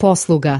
posluga.